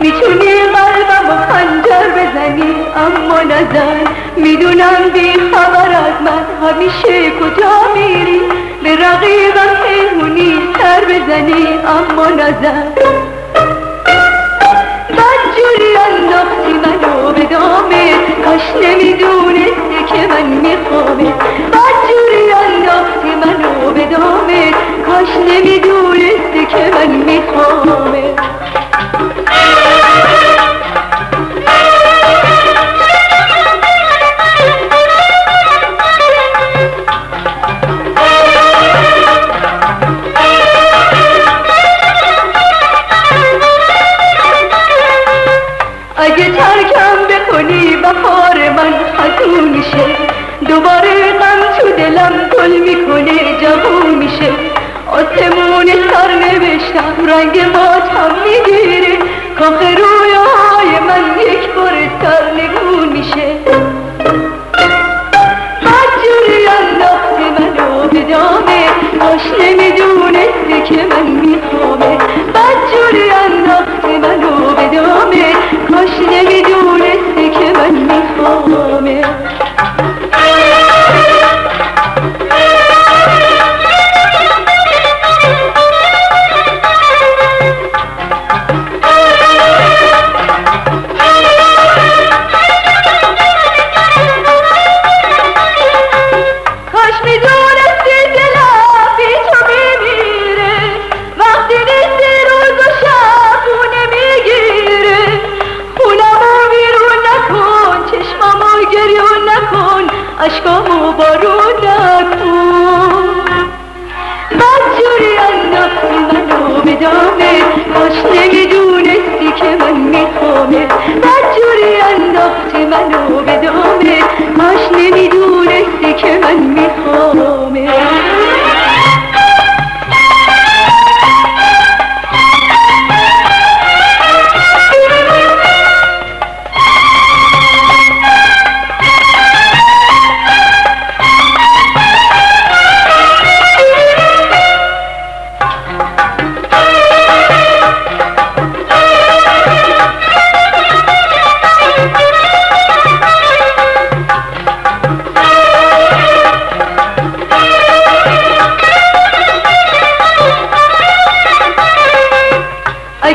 می‌تونی قلبم و خنجر بزنی. اما نزن می‌دونم بی خبر از من. همیشه کجا میری؟ به رقیبم پنهونی سر بزنی. اما نزن بدجوری انداختی منو به دامه. کاش نمی‌دونسته که من میخوامه بدجوری انداختی منو به دامه. کاش نمی‌دونسته که من میخوامه اگه ترکم بکنی بهار من خزون میشه. دوباره غم تو دلم گل می‌کنه جوون میشه. آسمون سر نوشتم رنگ ماتم می‌گیره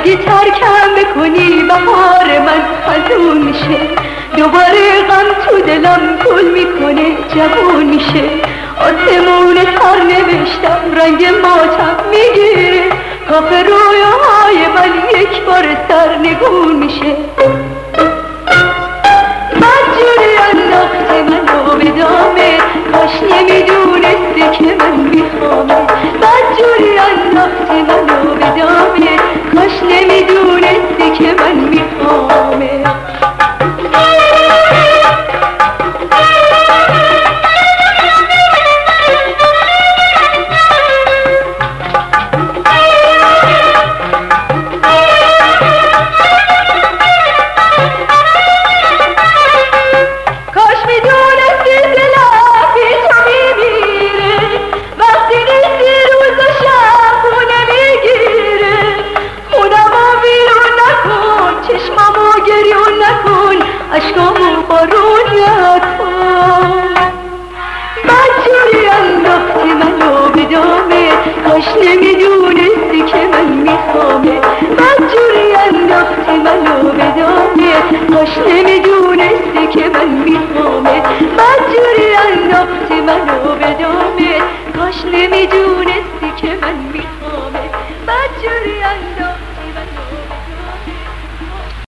اگه ترکم بکنی بهار من خزون میشه دوباره غم تو دلم گل می‌کنه جوون میشه آسمون سر نوشتم رنگ ماتم می‌گیره کاخ رویاهای من یک بار سر نگون میشه